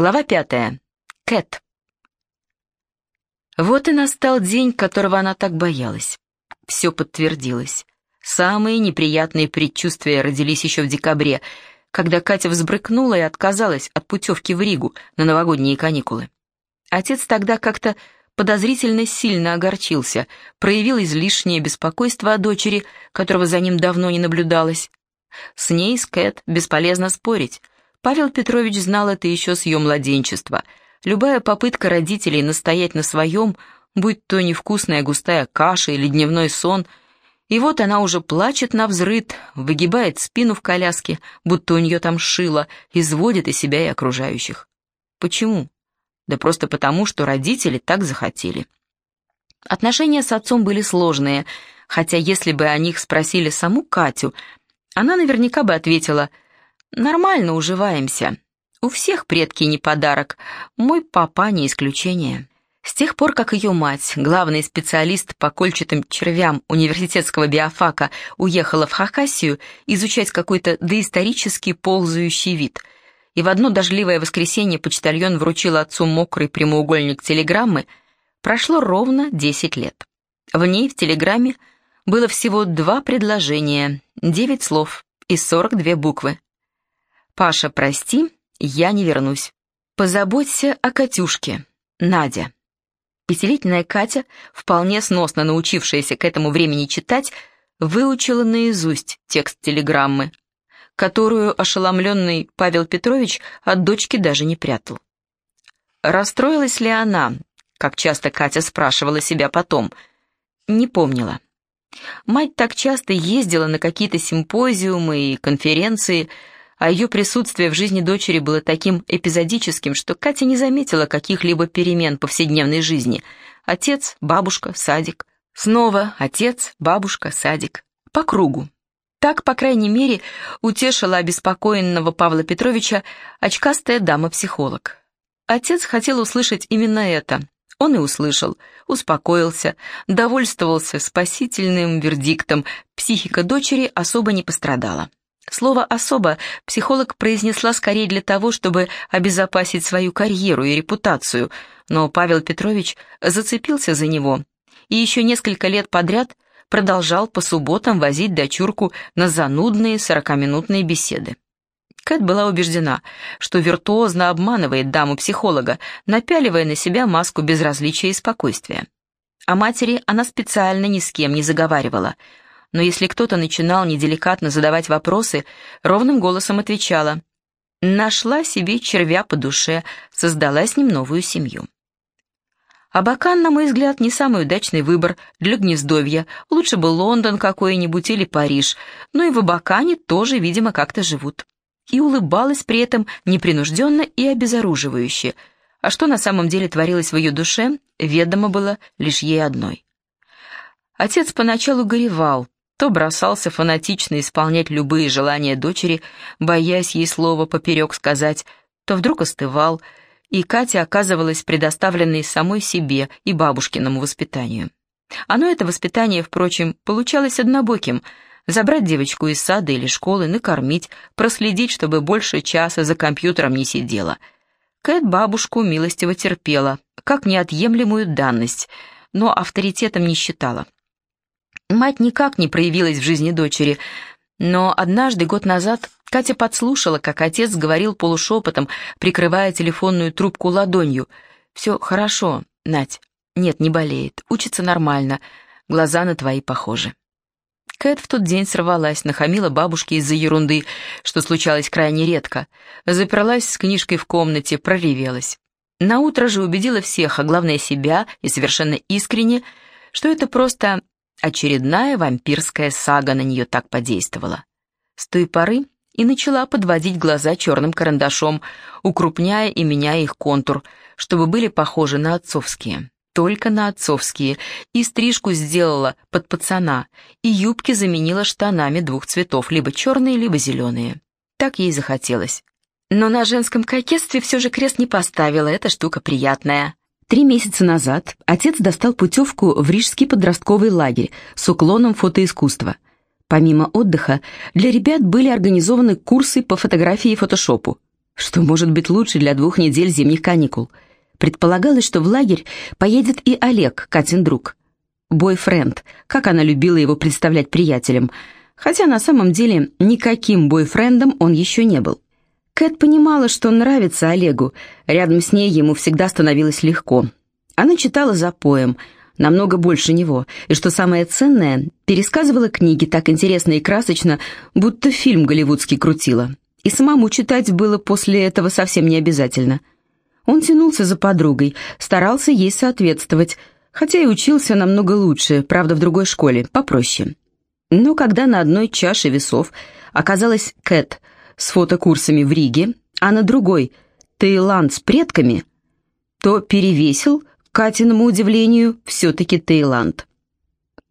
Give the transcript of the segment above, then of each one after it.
Глава пятая. Кэт. Вот и настал день, которого она так боялась. Все подтвердилось. Самые неприятные предчувствия родились еще в декабре, когда Катя взбрыкнула и отказалась от путевки в Ригу на новогодние каникулы. Отец тогда как-то подозрительно сильно огорчился, проявил излишнее беспокойство о дочери, которого за ним давно не наблюдалось. С ней, с Кэт, бесполезно спорить. Павел Петрович знал это еще с ее младенчества. Любая попытка родителей настоять на своем, будь то невкусная густая каша или дневной сон, и вот она уже плачет на взрыд, выгибает спину в коляске, будто у нее там шило, изводит и себя, и окружающих. Почему? Да просто потому, что родители так захотели. Отношения с отцом были сложные, хотя если бы о них спросили саму Катю, она наверняка бы ответила – Нормально уживаемся. У всех предки не подарок. Мой папа не исключение. С тех пор, как ее мать, главный специалист по кольчатым червям университетского биофака, уехала в Хакасию изучать какой-то доисторический ползающий вид, и в одно дождливое воскресенье почтальон вручил отцу мокрый прямоугольник телеграммы, прошло ровно 10 лет. В ней, в телеграмме, было всего два предложения, 9 слов и 42 буквы. «Паша, прости, я не вернусь. Позаботься о Катюшке. Надя». Пятилетняя Катя, вполне сносно научившаяся к этому времени читать, выучила наизусть текст телеграммы, которую ошеломленный Павел Петрович от дочки даже не прятал. Расстроилась ли она, как часто Катя спрашивала себя потом, не помнила. Мать так часто ездила на какие-то симпозиумы и конференции, а ее присутствие в жизни дочери было таким эпизодическим, что Катя не заметила каких-либо перемен повседневной жизни. Отец, бабушка, садик. Снова отец, бабушка, садик. По кругу. Так, по крайней мере, утешила обеспокоенного Павла Петровича очкастая дама-психолог. Отец хотел услышать именно это. Он и услышал, успокоился, довольствовался спасительным вердиктом, психика дочери особо не пострадала. Слово «особо» психолог произнесла скорее для того, чтобы обезопасить свою карьеру и репутацию, но Павел Петрович зацепился за него и еще несколько лет подряд продолжал по субботам возить дочурку на занудные сорокаминутные беседы. Кэт была убеждена, что виртуозно обманывает даму-психолога, напяливая на себя маску безразличия и спокойствия. О матери она специально ни с кем не заговаривала – но если кто-то начинал неделикатно задавать вопросы, ровным голосом отвечала «Нашла себе червя по душе, создала с ним новую семью». Абакан, на мой взгляд, не самый удачный выбор для гнездовья. Лучше бы Лондон какой-нибудь или Париж, но и в Абакане тоже, видимо, как-то живут. И улыбалась при этом непринужденно и обезоруживающе. А что на самом деле творилось в ее душе, ведомо было лишь ей одной. Отец поначалу горевал, то бросался фанатично исполнять любые желания дочери, боясь ей слова поперек сказать, то вдруг остывал, и Катя оказывалась предоставленной самой себе и бабушкиному воспитанию. Оно, это воспитание, впрочем, получалось однобоким — забрать девочку из сада или школы, накормить, проследить, чтобы больше часа за компьютером не сидела. Кэт бабушку милостиво терпела, как неотъемлемую данность, но авторитетом не считала. Мать никак не проявилась в жизни дочери, но однажды, год назад, Катя подслушала, как отец говорил полушепотом, прикрывая телефонную трубку ладонью. «Все хорошо, Надь. Нет, не болеет. Учится нормально. Глаза на твои похожи». Кэт в тот день сорвалась, нахамила бабушке из-за ерунды, что случалось крайне редко. Заперлась с книжкой в комнате, проревелась. Наутро же убедила всех, а главное себя, и совершенно искренне, что это просто Очередная вампирская сага на нее так подействовала. С той поры и начала подводить глаза черным карандашом, укрупняя и меняя их контур, чтобы были похожи на отцовские. Только на отцовские. И стрижку сделала под пацана, и юбки заменила штанами двух цветов, либо черные, либо зеленые. Так ей захотелось. Но на женском кокетстве все же крест не поставила, эта штука приятная. Три месяца назад отец достал путевку в Рижский подростковый лагерь с уклоном фотоискусства. Помимо отдыха, для ребят были организованы курсы по фотографии и фотошопу. Что может быть лучше для двух недель зимних каникул? Предполагалось, что в лагерь поедет и Олег, Катин друг. Бойфренд, как она любила его представлять приятелем, хотя на самом деле никаким бойфрендом он еще не был. Кэт понимала, что нравится Олегу, рядом с ней ему всегда становилось легко. Она читала за поем, намного больше него, и, что самое ценное, пересказывала книги так интересно и красочно, будто фильм голливудский крутила. И самому читать было после этого совсем не обязательно. Он тянулся за подругой, старался ей соответствовать, хотя и учился намного лучше, правда, в другой школе, попроще. Но когда на одной чаше весов оказалась Кэт с фотокурсами в Риге, а на другой — Таиланд с предками, то перевесил, к Катиному удивлению, все-таки Таиланд.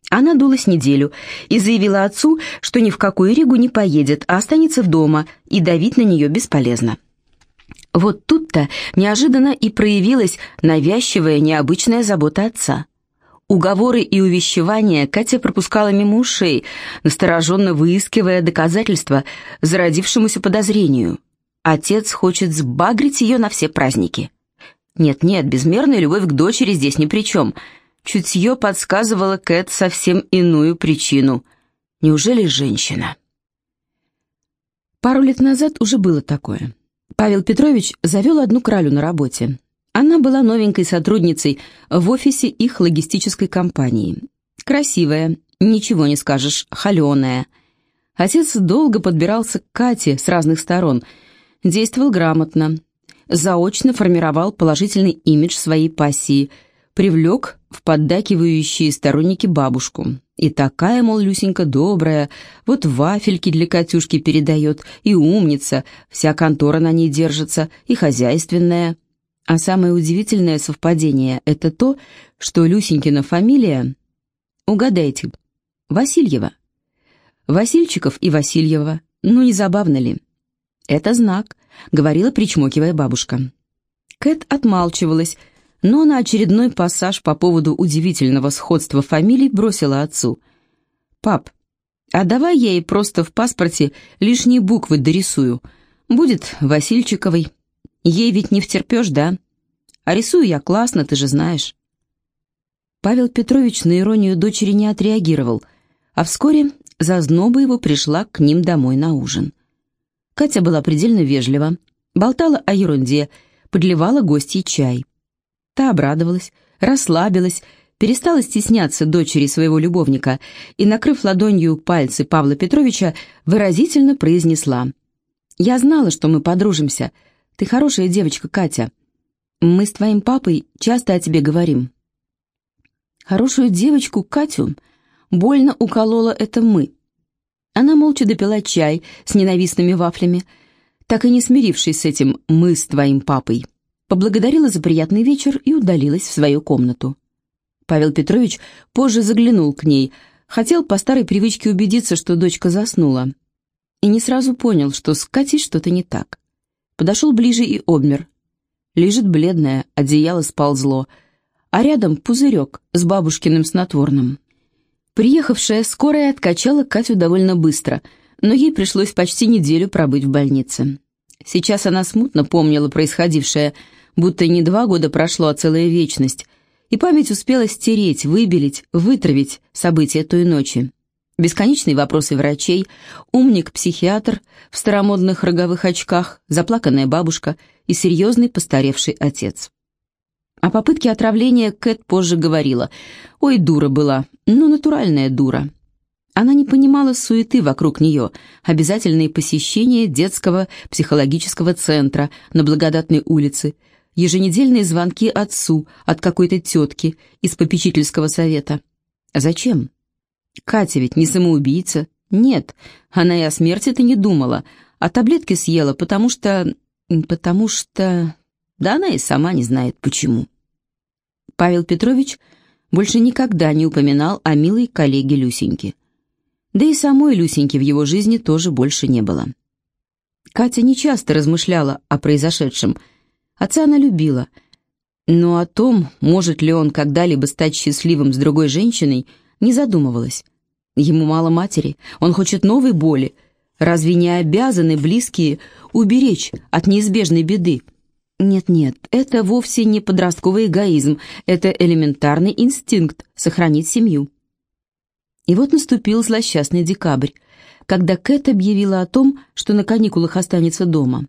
Она дулась неделю и заявила отцу, что ни в какую Ригу не поедет, а останется дома, и давить на нее бесполезно. Вот тут-то неожиданно и проявилась навязчивая необычная забота отца. Уговоры и увещевания Катя пропускала мимо ушей, настороженно выискивая доказательства зародившемуся подозрению. Отец хочет сбагрить ее на все праздники. Нет-нет, безмерная любовь к дочери здесь ни при чем — Чутье подсказывало Кэт совсем иную причину. Неужели женщина? Пару лет назад уже было такое. Павел Петрович завел одну кралю на работе. Она была новенькой сотрудницей в офисе их логистической компании. Красивая, ничего не скажешь, холеная. Отец долго подбирался к Кате с разных сторон, действовал грамотно, заочно формировал положительный имидж своей пассии – привлек в поддакивающие сторонники бабушку. И такая, мол, Люсенька добрая, вот вафельки для Катюшки передает, и умница, вся контора на ней держится, и хозяйственная. А самое удивительное совпадение — это то, что Люсенькина фамилия, угадайте, Васильева. Васильчиков и Васильева, ну не забавно ли? Это знак, говорила, причмокивая бабушка. Кэт отмалчивалась, но на очередной пассаж по поводу удивительного сходства фамилий бросила отцу. «Пап, а давай я ей просто в паспорте лишние буквы дорисую. Будет Васильчиковой. Ей ведь не втерпешь, да? А рисую я классно, ты же знаешь». Павел Петрович на иронию дочери не отреагировал, а вскоре зазноба его пришла к ним домой на ужин. Катя была предельно вежлива, болтала о ерунде, подливала гостей чай. Та обрадовалась, расслабилась, перестала стесняться дочери своего любовника и, накрыв ладонью пальцы Павла Петровича, выразительно произнесла. «Я знала, что мы подружимся. Ты хорошая девочка, Катя. Мы с твоим папой часто о тебе говорим». Хорошую девочку Катю больно уколола это «мы». Она молча допила чай с ненавистными вафлями, так и не смирившись с этим «мы с твоим папой» поблагодарила за приятный вечер и удалилась в свою комнату. Павел Петрович позже заглянул к ней, хотел по старой привычке убедиться, что дочка заснула. И не сразу понял, что с Катей что-то не так. Подошел ближе и обмер. Лежит бледная, одеяло сползло, а рядом пузырек с бабушкиным снотворным. Приехавшая скорая откачала Катю довольно быстро, но ей пришлось почти неделю пробыть в больнице. Сейчас она смутно помнила происходившее – будто не два года прошло, а целая вечность, и память успела стереть, выбелить, вытравить события той ночи. Бесконечные вопросы врачей, умник-психиатр в старомодных роговых очках, заплаканная бабушка и серьезный постаревший отец. О попытке отравления Кэт позже говорила. «Ой, дура была, ну натуральная дура». Она не понимала суеты вокруг нее, обязательные посещения детского психологического центра на Благодатной улице, еженедельные звонки отцу от какой-то тетки из попечительского совета. Зачем? Катя ведь не самоубийца. Нет, она и о смерти-то не думала, а таблетки съела, потому что... потому что... Да она и сама не знает почему. Павел Петрович больше никогда не упоминал о милой коллеге Люсеньке. Да и самой Люсеньки в его жизни тоже больше не было. Катя нечасто размышляла о произошедшем, Отца она любила, но о том, может ли он когда-либо стать счастливым с другой женщиной, не задумывалась. Ему мало матери, он хочет новой боли, Разве не обязаны близкие уберечь от неизбежной беды? Нет-нет, это вовсе не подростковый эгоизм, это элементарный инстинкт сохранить семью. И вот наступил злосчастный декабрь, когда Кэт объявила о том, что на каникулах останется дома.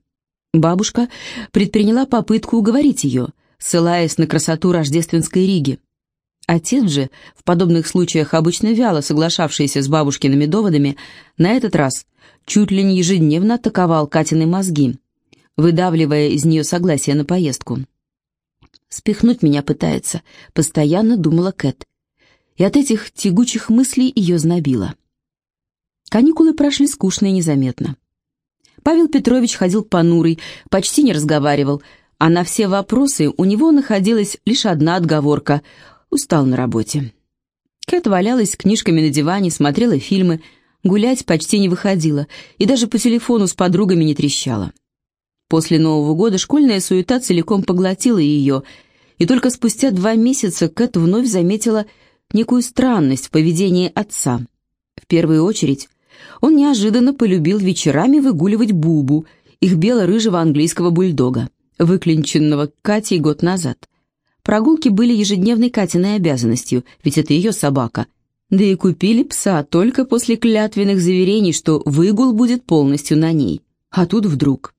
Бабушка предприняла попытку уговорить ее, ссылаясь на красоту рождественской Риги. Отец же, в подобных случаях обычно вяло соглашавшийся с бабушкиными доводами, на этот раз чуть ли не ежедневно атаковал Катины мозги, выдавливая из нее согласие на поездку. «Спихнуть меня пытается», — постоянно думала Кэт. И от этих тягучих мыслей ее знобило. Каникулы прошли скучно и незаметно. Павел Петрович ходил понурый, почти не разговаривал, а на все вопросы у него находилась лишь одна отговорка — устал на работе. Кэт валялась с книжками на диване, смотрела фильмы, гулять почти не выходила и даже по телефону с подругами не трещала. После Нового года школьная суета целиком поглотила ее, и только спустя два месяца Кэт вновь заметила некую странность в поведении отца. В первую очередь, он неожиданно полюбил вечерами выгуливать Бубу, их бело-рыжего английского бульдога, выклинченного Катей год назад. Прогулки были ежедневной Катиной обязанностью, ведь это ее собака. Да и купили пса только после клятвенных заверений, что выгул будет полностью на ней. А тут вдруг...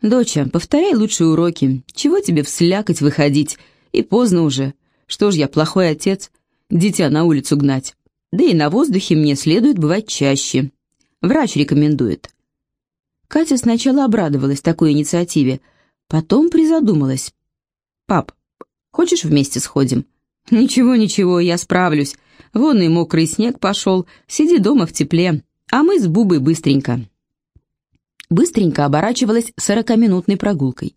«Доча, повторяй лучшие уроки. Чего тебе вслякать выходить? И поздно уже. Что ж я, плохой отец? Дитя на улицу гнать. Да и на воздухе мне следует бывать чаще. Врач рекомендует». Катя сначала обрадовалась такой инициативе, потом призадумалась. «Пап, Хочешь, вместе сходим?» «Ничего, ничего, я справлюсь. Вон и мокрый снег пошел. Сиди дома в тепле, а мы с Бубой быстренько». Быстренько оборачивалась сорокаминутной прогулкой.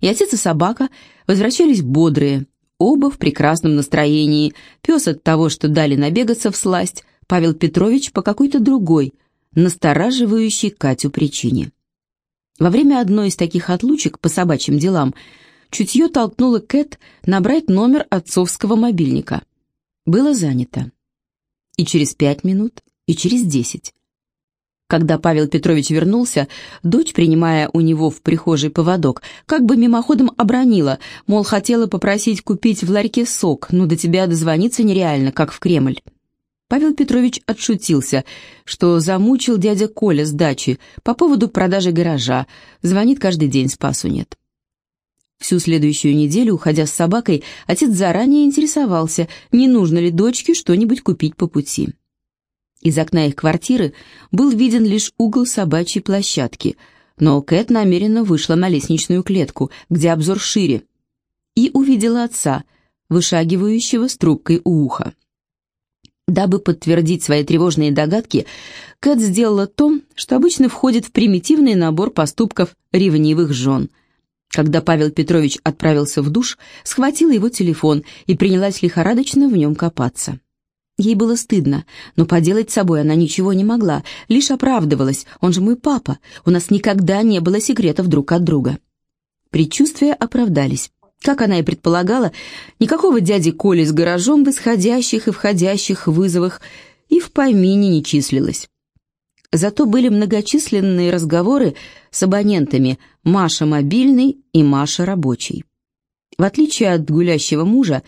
И отец и собака возвращались бодрые, оба в прекрасном настроении. Пес от того, что дали набегаться в сласть, Павел Петрович по какой-то другой, настораживающей Катю причине. Во время одной из таких отлучек по собачьим делам – Чутье толкнуло Кэт набрать номер отцовского мобильника. Было занято. И через пять минут, и через десять. Когда Павел Петрович вернулся, дочь, принимая у него в прихожей поводок, как бы мимоходом обронила, мол, хотела попросить купить в ларьке сок, но до тебя дозвониться нереально, как в Кремль. Павел Петрович отшутился, что замучил дядя Коля с дачи по поводу продажи гаража, звонит каждый день, спасу нет. Всю следующую неделю, уходя с собакой, отец заранее интересовался, не нужно ли дочке что-нибудь купить по пути. Из окна их квартиры был виден лишь угол собачьей площадки, но Кэт намеренно вышла на лестничную клетку, где обзор шире, и увидела отца, вышагивающего с трубкой у уха. Дабы подтвердить свои тревожные догадки, Кэт сделала то, что обычно входит в примитивный набор поступков ревнивых жен – когда Павел Петрович отправился в душ, схватила его телефон и принялась лихорадочно в нем копаться. Ей было стыдно, но поделать с собой она ничего не могла, лишь оправдывалась, он же мой папа, у нас никогда не было секретов друг от друга. Предчувствия оправдались. Как она и предполагала, никакого дяди Коли с гаражом в исходящих и входящих вызовах и в помине не числилось. Зато были многочисленные разговоры с абонентами Маша мобильный и Маша рабочий. В отличие от гулящего мужа,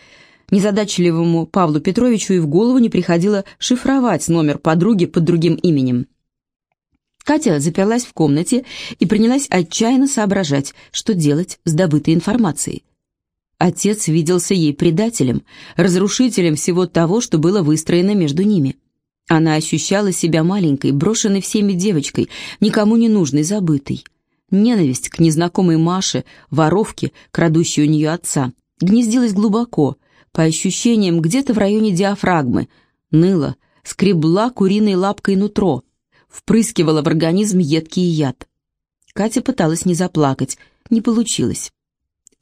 незадачливому Павлу Петровичу и в голову не приходило шифровать номер подруги под другим именем. Катя заперлась в комнате и принялась отчаянно соображать, что делать с добытой информацией. Отец виделся ей предателем, разрушителем всего того, что было выстроено между ними. Она ощущала себя маленькой, брошенной всеми девочкой, никому не нужной, забытой. Ненависть к незнакомой Маше, воровке, крадущей у нее отца, гнездилась глубоко, по ощущениям где-то в районе диафрагмы, ныла, скребла куриной лапкой нутро, впрыскивала в организм едкий яд. Катя пыталась не заплакать, не получилось.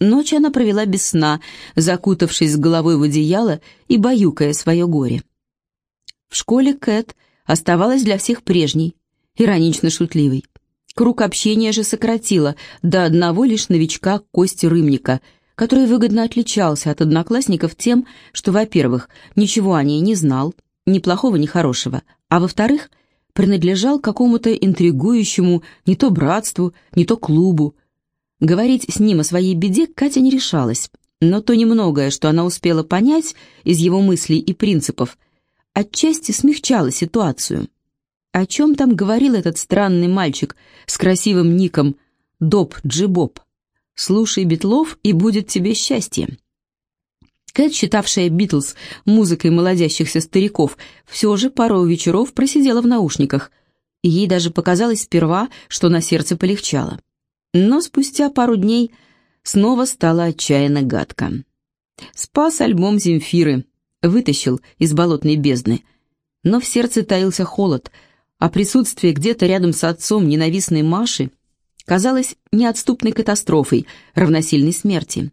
Ночь она провела без сна, закутавшись с головой в одеяло и баюкая свое горе. В школе Кэт оставалась для всех прежней, иронично шутливой. Круг общения же сократила до одного лишь новичка Кости Рымника, который выгодно отличался от одноклассников тем, что, во-первых, ничего о ней не знал, ни плохого, ни хорошего, а во-вторых, принадлежал какому-то интригующему не то братству, не то клубу. Говорить с ним о своей беде Катя не решалась, но то немногое, что она успела понять из его мыслей и принципов, отчасти смягчало ситуацию. О чем там говорил этот странный мальчик с красивым ником Доб Джибоб? «Слушай Битлов, и будет тебе счастье». Кэт, считавшая Битлз музыкой молодящихся стариков, все же пару вечеров просидела в наушниках, ей даже показалось сперва, что на сердце полегчало. Но спустя пару дней снова стало отчаянно гадко. Спас альбом Земфиры, вытащил из болотной бездны, но в сердце таился холод, а присутствие где-то рядом с отцом ненавистной Маши казалось неотступной катастрофой, равносильной смерти.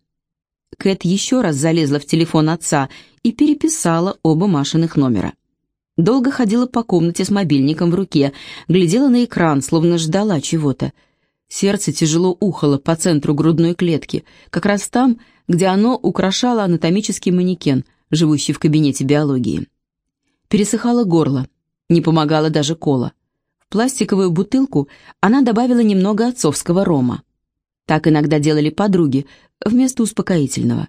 Кэт еще раз залезла в телефон отца и переписала оба Машиных номера. Долго ходила по комнате с мобильником в руке, глядела на экран, словно ждала чего-то. Сердце тяжело ухало по центру грудной клетки, как раз там, где оно украшало анатомический манекен, живущий в кабинете биологии. Пересыхало горло, не помогала даже кола. В пластиковую бутылку она добавила немного отцовского рома. Так иногда делали подруги, вместо успокоительного.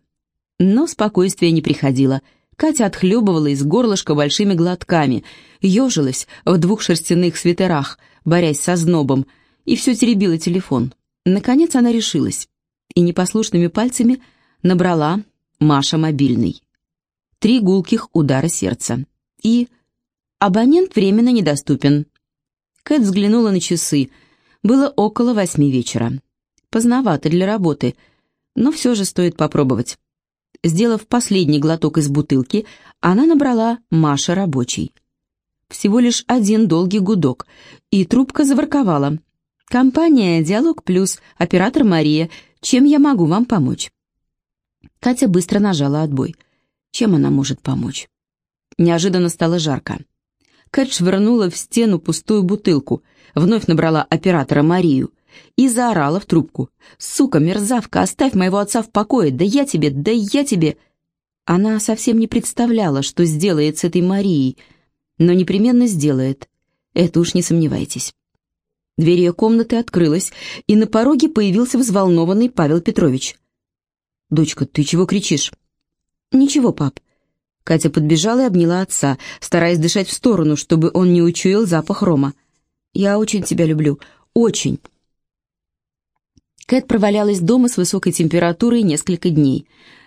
Но спокойствие не приходило. Катя отхлебывала из горлышка большими глотками, ежилась в двух шерстяных свитерах, борясь со знобом, и все теребила телефон. Наконец она решилась и непослушными пальцами набрала Маша мобильный. Три гулких удара сердца. И абонент временно недоступен. Кэт взглянула на часы. Было около восьми вечера. Поздновато для работы — но все же стоит попробовать. Сделав последний глоток из бутылки, она набрала Маша рабочий. Всего лишь один долгий гудок, и трубка заворковала. «Компания «Диалог Плюс», оператор Мария, чем я могу вам помочь?» Катя быстро нажала отбой. Чем она может помочь? Неожиданно стало жарко. Кэт швырнула в стену пустую бутылку, вновь набрала оператора Марию и заорала в трубку. «Сука, мерзавка, оставь моего отца в покое! Да я тебе, да я тебе!» Она совсем не представляла, что сделает с этой Марией, но непременно сделает. Это уж не сомневайтесь. Дверь ее комнаты открылась, и на пороге появился взволнованный Павел Петрович. «Дочка, ты чего кричишь?» «Ничего, пап». Катя подбежала и обняла отца, стараясь дышать в сторону, чтобы он не учуял запах рома. «Я очень тебя люблю. Очень». Кэт провалялась дома с высокой температурой несколько дней,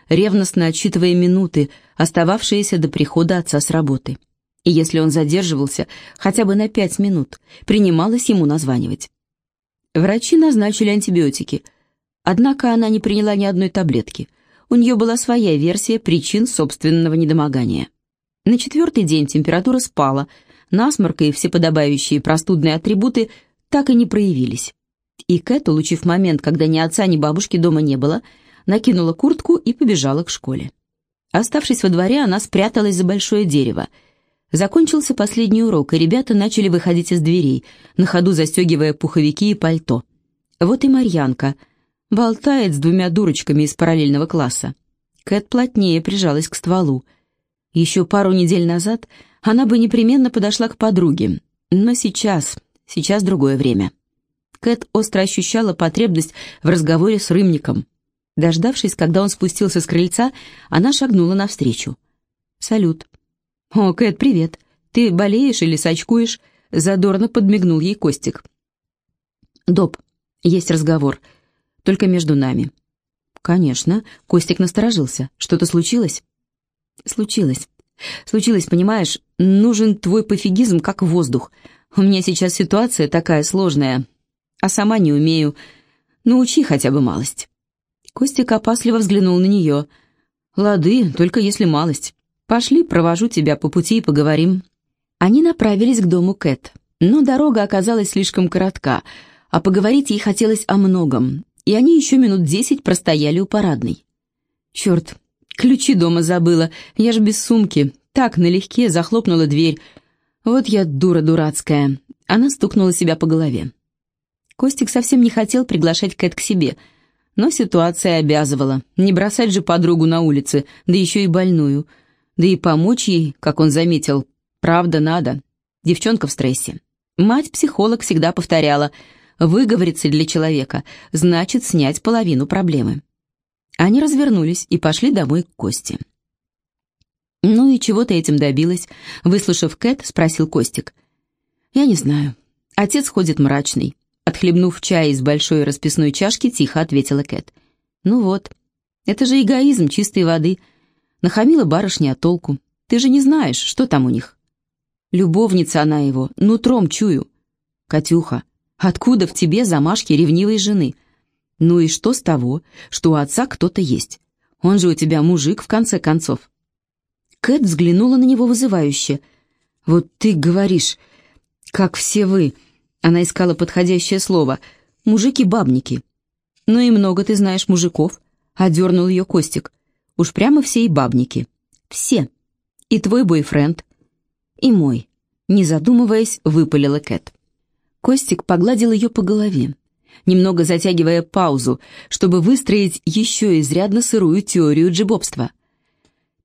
ревностно отсчитывая минуты, остававшиеся до прихода отца с работы. И если он задерживался хотя бы на пять минут, принималось ему названивать. Врачи назначили антибиотики, однако она не приняла ни одной таблетки. У нее была своя версия причин собственного недомогания. На четвертый день температура спала, насморк и все подобающие простудные атрибуты так и не проявились. И Кэт, улучив момент, когда ни отца, ни бабушки дома не было, накинула куртку и побежала к школе. Оставшись во дворе, она спряталась за большое дерево. Закончился последний урок, и ребята начали выходить из дверей, на ходу застегивая пуховики и пальто. Вот и Марьянка болтает с двумя дурочками из параллельного класса. Кэт плотнее прижалась к стволу. Еще пару недель назад она бы непременно подошла к подруге, но сейчас, сейчас другое время. Кэт остро ощущала потребность в разговоре с Рымником. Дождавшись, когда он спустился с крыльца, она шагнула навстречу. «Салют». «О, Кэт, привет. Ты болеешь или сочкуешь?» Задорно подмигнул ей Костик. «Доб, есть разговор. Только между нами». «Конечно». Костик насторожился. «Что-то случилось?» «Случилось. Случилось, понимаешь, нужен твой пофигизм, как воздух. У меня сейчас ситуация такая сложная, а сама не умею. Научи хотя бы малость». Костик опасливо взглянул на нее. «Лады, только если малость. Пошли, провожу тебя по пути и поговорим». Они направились к дому Кэт, но дорога оказалась слишком коротка, а поговорить ей хотелось о многом, и они еще минут десять простояли у парадной. «Черт, ключи дома забыла, я ж без сумки». Так, налегке захлопнула дверь. Вот я дура дурацкая. Она стукнула себя по голове. Костик совсем не хотел приглашать Кэт к себе, но ситуация обязывала. Не бросать же подругу на улице, да еще и больную. Да и помочь ей, как он заметил, правда надо. Девчонка в стрессе. Мать-психолог всегда повторяла, выговориться для человека значит снять половину проблемы. Они развернулись и пошли домой к Косте. «Ну и чего ты этим добилась?» Выслушав Кэт, спросил Костик. «Я не знаю. Отец ходит мрачный». Отхлебнув чай из большой расписной чашки, тихо ответила Кэт. «Ну вот, это же эгоизм чистой воды. Нахамила барышня, а толку? Ты же не знаешь, что там у них». Любовница она его, нутром чую. «Катюха, откуда в тебе замашки ревнивой жены?» «Ну и что с того, что у отца кто-то есть? Он же у тебя мужик, в конце концов». Кэт взглянула на него вызывающе. «Вот ты говоришь, как все вы...» Она искала подходящее слово. «Мужики-бабники». «Ну и много ты знаешь мужиков», — одернул ее Костик. «Уж прямо все и бабники. Все. И твой бойфренд. И мой». Не задумываясь, выпалила Кэт. Костик погладил ее по голове, немного затягивая паузу, чтобы выстроить еще изрядно сырую теорию джибобства.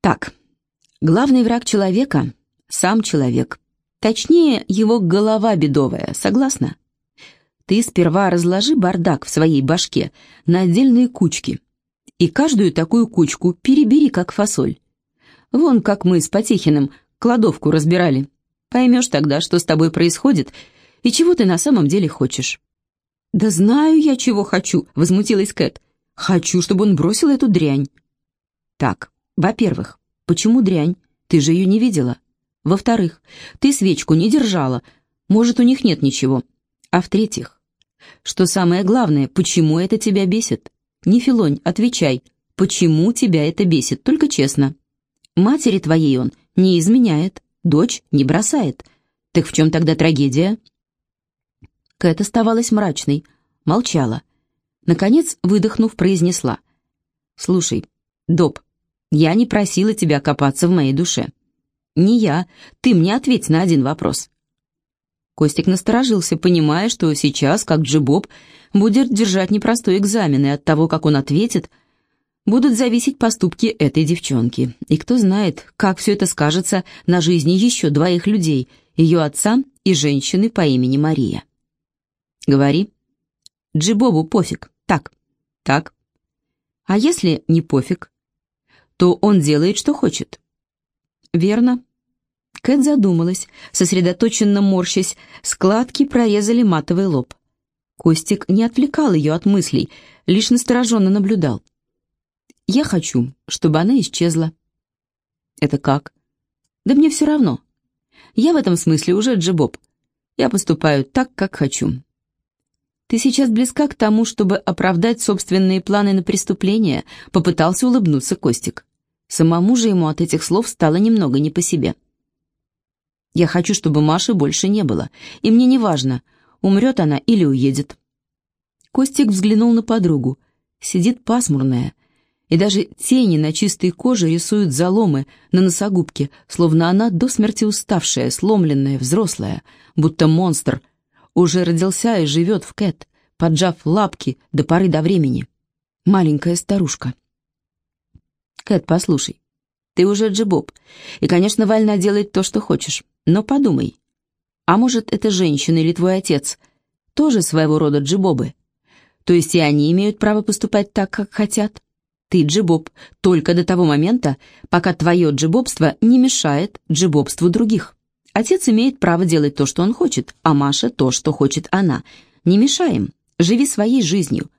«Так, Главный враг человека — сам человек. Точнее, его голова бедовая, согласна? Ты сперва разложи бардак в своей башке на отдельные кучки. И каждую такую кучку перебери, как фасоль. Вон как мы с Потехиным кладовку разбирали. Поймешь тогда, что с тобой происходит и чего ты на самом деле хочешь. «Да знаю я, чего хочу», — возмутилась Кэт. «Хочу, чтобы он бросил эту дрянь». «Так, во-первых, Почему дрянь? Ты же ее не видела. Во-вторых, ты свечку не держала. Может, у них нет ничего. А в-третьих, что самое главное, почему это тебя бесит? Не филонь, отвечай. Почему тебя это бесит? Только честно. Матери твоей он не изменяет, дочь не бросает. Так в чем тогда трагедия? Кэт оставалась мрачной, молчала. Наконец, выдохнув, произнесла. «Слушай, Доб, я не просила тебя копаться в моей душе. Не я. Ты мне ответь на один вопрос. Костик насторожился, понимая, что сейчас, как Джибоб, будет держать непростой экзамен, и от того, как он ответит, будут зависеть поступки этой девчонки. И кто знает, как все это скажется на жизни еще двоих людей, ее отца и женщины по имени Мария. Говори. Джибобу пофиг. Так. Так. А если не пофиг? то он делает, что хочет. Верно. Кэт задумалась, сосредоточенно морщась, складки прорезали матовый лоб. Костик не отвлекал ее от мыслей, лишь настороженно наблюдал. «Я хочу, чтобы она исчезла». «Это как?» «Да мне все равно. Я в этом смысле уже джебоб. Я поступаю так, как хочу. «Ты сейчас близка к тому, чтобы оправдать собственные планы на преступление», — попытался улыбнуться Костик. Самому же ему от этих слов стало немного не по себе. «Я хочу, чтобы Маши больше не было, и мне не важно, умрет она или уедет». Костик взглянул на подругу. Сидит пасмурная, и даже тени на чистой коже рисуют заломы на носогубке, словно она до смерти уставшая, сломленная, взрослая, будто монстр — уже родился и живет в Кэт, поджав лапки до поры до времени. Маленькая старушка. Кэт, послушай, ты уже джебоб, и, конечно, вольна делать то, что хочешь, но подумай. А может, эта женщина или твой отец тоже своего рода джебобы? То есть и они имеют право поступать так, как хотят? Ты джебоб только до того момента, пока твое джебобство не мешает джебобству других. Отец имеет право делать то, что он хочет, а Маша то, что хочет она. Не мешаем, живи своей жизнью.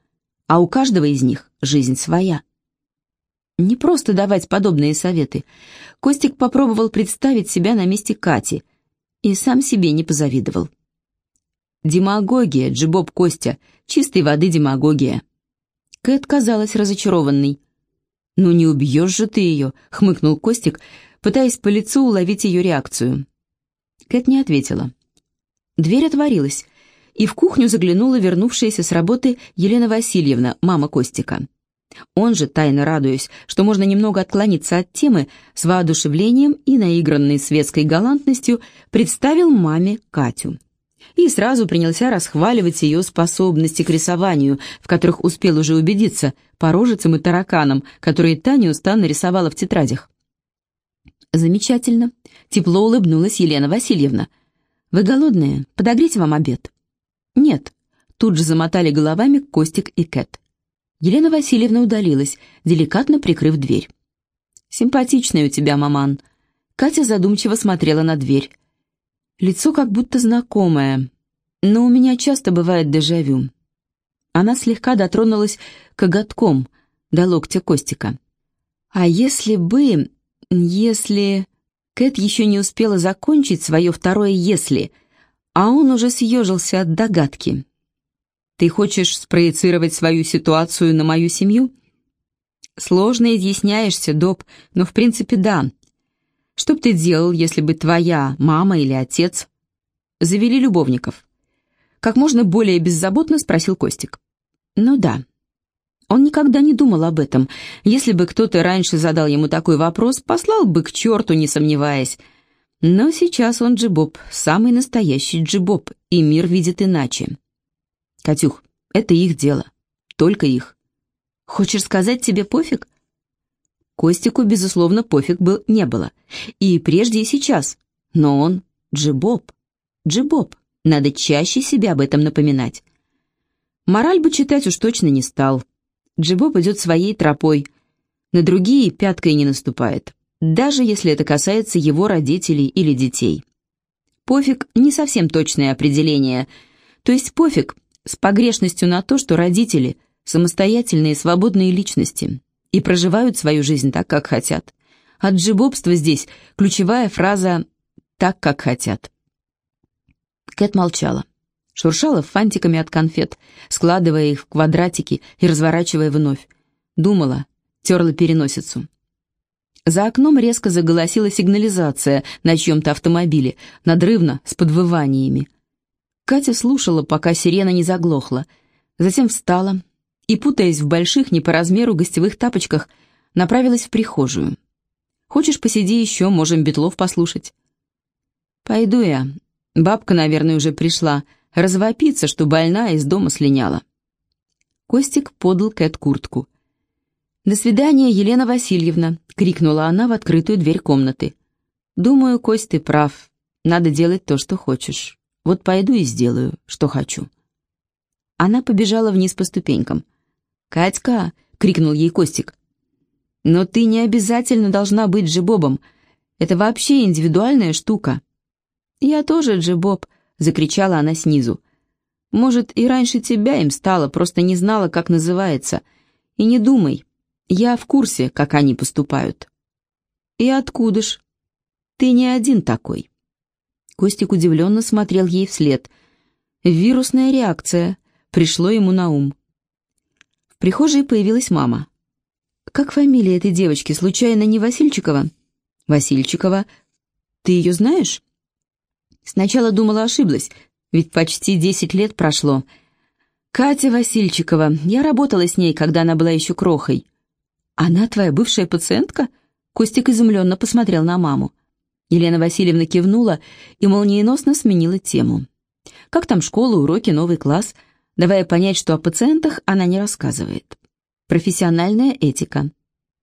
А у каждого из них жизнь своя. Не просто давать подобные советы. Костик попробовал представить себя на месте Кати и сам себе не позавидовал. Демагогия, Джибоб Костя, чистой воды демагогия. Кэт казалась разочарованной. «Ну не убьешь же ты ее», — хмыкнул Костик, пытаясь по лицу уловить ее реакцию. Кэт не ответила. Дверь отворилась, и в кухню заглянула вернувшаяся с работы Елена Васильевна, мама Костика. Он же, тайно радуясь, что можно немного отклониться от темы, с воодушевлением и наигранной светской галантностью представил маме Катю. И сразу принялся расхваливать ее способности к рисованию, в которых успел уже убедиться, по рожицам и тараканам, которые Таня неустанно рисовала в тетрадях. «Замечательно», — тепло улыбнулась Елена Васильевна. «Вы голодные? Подогреть вам обед?» «Нет». Тут же замотали головами Костик и Кэт. Елена Васильевна удалилась, деликатно прикрыв дверь. «Симпатичная у тебя, маман». Катя задумчиво смотрела на дверь. Лицо как будто знакомое, но у меня часто бывает дежавю. Она слегка дотронулась коготком до локтя Костика. «А если бы... если...» Кэт еще не успела закончить свое второе «если», а он уже съежился от догадки. «Ты хочешь спроецировать свою ситуацию на мою семью?» «Сложно изъясняешься, Доб, но в принципе да. Что бы ты делал, если бы твоя мама или отец завели любовников?» Как можно более беззаботно спросил Костик. «Ну да». Он никогда не думал об этом. Если бы кто-то раньше задал ему такой вопрос, послал бы к черту, не сомневаясь. Но сейчас он джибоб, самый настоящий джибоб, и мир видит иначе. «Катюх, это их дело. Только их. Хочешь сказать, тебе пофиг?» Костику, безусловно, пофиг был не было. И прежде, и сейчас. Но он джибоб. Джибоб. Надо чаще себе об этом напоминать. Мораль бы читать уж точно не стал. Джибоб идет своей тропой. На другие пяткой не наступает, даже если это касается его родителей или детей. Пофиг – не совсем точное определение. То есть пофиг с погрешностью на то, что родители – самостоятельные свободные личности и проживают свою жизнь так, как хотят. От джибобства здесь ключевая фраза «так, как хотят». Кэт молчала шуршала фантиками от конфет, складывая их в квадратики и разворачивая вновь. Думала, терла переносицу. За окном резко заголосила сигнализация на чьем-то автомобиле, надрывно, с подвываниями. Катя слушала, пока сирена не заглохла, затем встала и, путаясь в больших не по размеру гостевых тапочках, направилась в прихожую. «Хочешь, посиди еще, можем Бетлов послушать». «Пойду я. Бабка, наверное, уже пришла», развопиться, что больная из дома слиняла. Костик подал Кэт куртку. «До свидания, Елена Васильевна!» — крикнула она в открытую дверь комнаты. «Думаю, Кость, ты прав. Надо делать то, что хочешь. Вот пойду и сделаю, что хочу». Она побежала вниз по ступенькам. «Катька!» — крикнул ей Костик. «Но ты не обязательно должна быть джибобом. Это вообще индивидуальная штука». «Я тоже джибоб», — закричала она снизу. «Может, и раньше тебя им стало, просто не знала, как называется. И не думай, я в курсе, как они поступают». «И откуда ж? Ты не один такой». Костик удивленно смотрел ей вслед. Вирусная реакция пришло ему на ум. В прихожей появилась мама. «Как фамилия этой девочки, случайно не Васильчикова?» «Васильчикова. Ты ее знаешь?» Сначала думала, ошиблась, ведь почти десять лет прошло. Катя Васильчикова, я работала с ней, когда она была еще крохой. Она твоя бывшая пациентка? Костик изумленно посмотрел на маму. Елена Васильевна кивнула и молниеносно сменила тему. Как там школа, уроки, новый класс, давая понять, что о пациентах она не рассказывает. Профессиональная этика.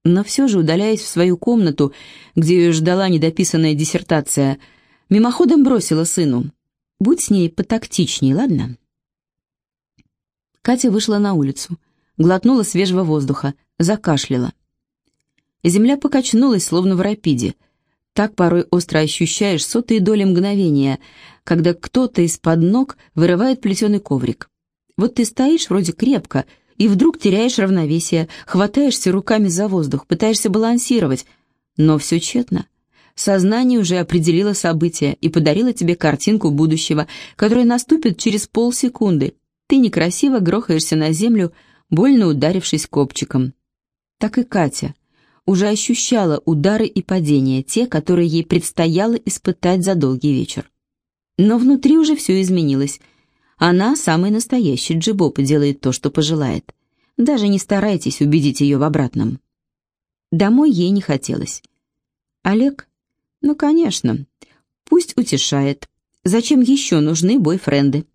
Но все же, удаляясь в свою комнату, где ее ждала недописанная диссертация – Мимоходом бросила сыну. «Будь с ней потактичней, ладно?» Катя вышла на улицу, глотнула свежего воздуха, закашляла. Земля покачнулась, словно в рапиде. Так порой остро ощущаешь сотые доли мгновения, когда кто-то из-под ног вырывает плетеный коврик. Вот ты стоишь вроде крепко, и вдруг теряешь равновесие, хватаешься руками за воздух, пытаешься балансировать, но все тщетно. Сознание уже определило события и подарило тебе картинку будущего, которая наступит через полсекунды. Ты некрасиво грохаешься на землю, больно ударившись копчиком. Так и Катя уже ощущала удары и падения, те, которые ей предстояло испытать за долгий вечер. Но внутри уже все изменилось. Она, самый настоящий джибоп, делает то, что пожелает. Даже не старайтесь убедить ее в обратном. Домой ей не хотелось. Олег ну, конечно. Пусть утешает. Зачем еще нужны бойфренды?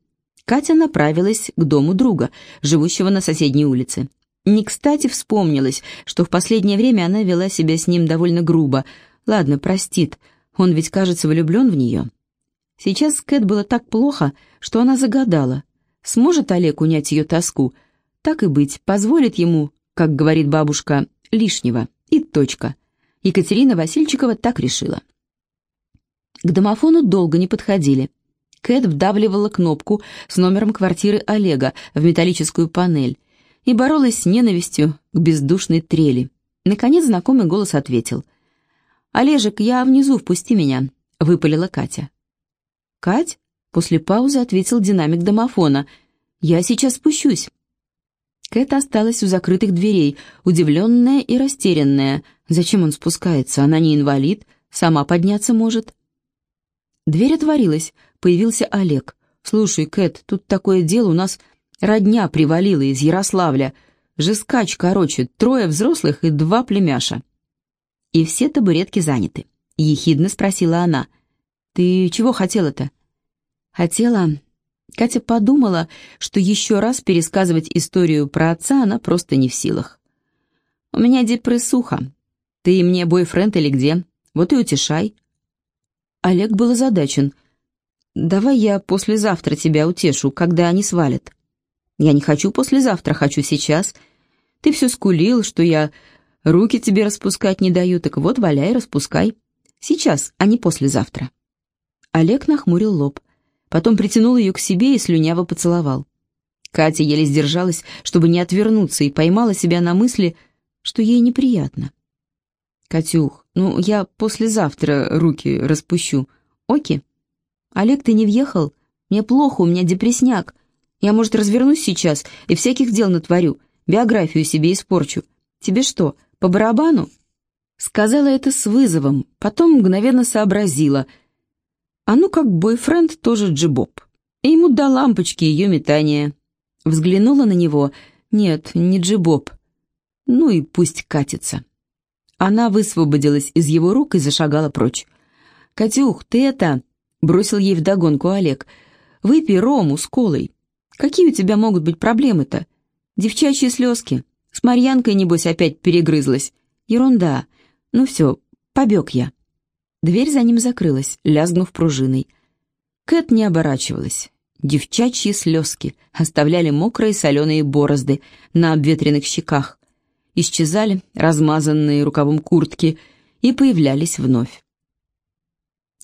Катя направилась к дому друга, живущего на соседней улице. Не кстати вспомнилось, что в последнее время она вела себя с ним довольно грубо. Ладно, простит, он ведь, кажется, влюблен в нее. Сейчас Кэт было так плохо, что она загадала. Сможет Олег унять ее тоску? Так и быть, позволит ему, как говорит бабушка, лишнего. И точка. Екатерина Васильчикова так решила. К домофону долго не подходили. Кэт вдавливала кнопку с номером квартиры Олега в металлическую панель и боролась с ненавистью к бездушной трели. Наконец знакомый голос ответил. «Олежек, я внизу, впусти меня», — выпалила Катя. «Кать?» — после паузы ответил динамик домофона. «Я сейчас спущусь». Кэт осталась у закрытых дверей, удивленная и растерянная. Зачем он спускается? Она не инвалид, сама подняться может. Дверь отворилась, появился Олег. «Слушай, Кэт, тут такое дело, у нас родня привалила из Ярославля. Жескач, короче, трое взрослых и два племяша». «И все табуретки заняты», — ехидно спросила она. «Ты чего хотела-то?» «Хотела...» Катя подумала, что еще раз пересказывать историю про отца она просто не в силах. «У меня депрессуха. Ты мне бойфренд или где? Вот и утешай». Олег был озадачен. «Давай я послезавтра тебя утешу, когда они свалят». «Я не хочу послезавтра, хочу сейчас. Ты все скулил, что я руки тебе распускать не даю, так вот валяй, распускай. Сейчас, а не послезавтра». Олег нахмурил лоб, потом притянул ее к себе и слюняво поцеловал. Катя еле сдержалась, чтобы не отвернуться, и поймала себя на мысли, что ей неприятно. «Катюх, ну я послезавтра руки распущу. Оки?» «Олег, ты не въехал? Мне плохо, у меня депресняк. Я, может, развернусь сейчас и всяких дел натворю, биографию себе испорчу. Тебе что, по барабану?» Сказала это с вызовом, потом мгновенно сообразила — а ну как бойфренд тоже джибоб. И ему до лампочки ее метание. Взглянула на него. Нет, не джибоб. Ну и пусть катится. Она высвободилась из его рук и зашагала прочь. «Катюх, ты это...» — бросил ей вдогонку Олег. «Выпей рому с колой. Какие у тебя могут быть проблемы-то? Девчачьи слезки. С Марьянкой, небось, опять перегрызлась. Ерунда. Ну все, побег я». Дверь за ним закрылась, лязгнув пружиной. Кэт не оборачивалась. Девчачьи слезки оставляли мокрые соленые борозды на обветренных щеках, исчезали, размазанные рукавом куртки, и появлялись вновь.